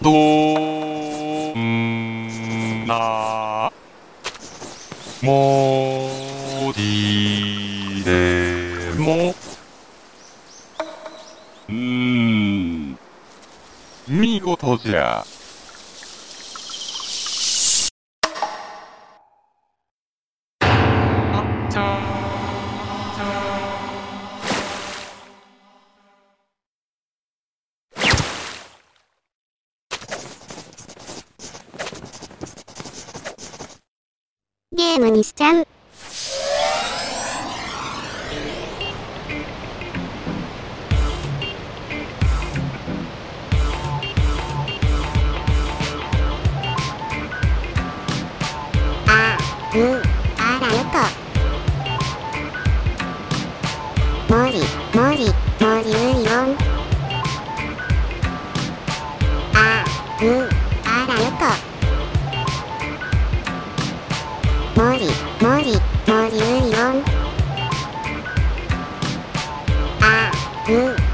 どんな文字でもうーん見事じゃ。ゲームにしちゃう。あ、う、あらよと。文字、文字、文字ウリオン。あ、う、あらよと。文字、文字、文字ウリオン。あ、う、